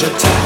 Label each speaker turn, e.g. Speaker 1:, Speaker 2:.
Speaker 1: your time.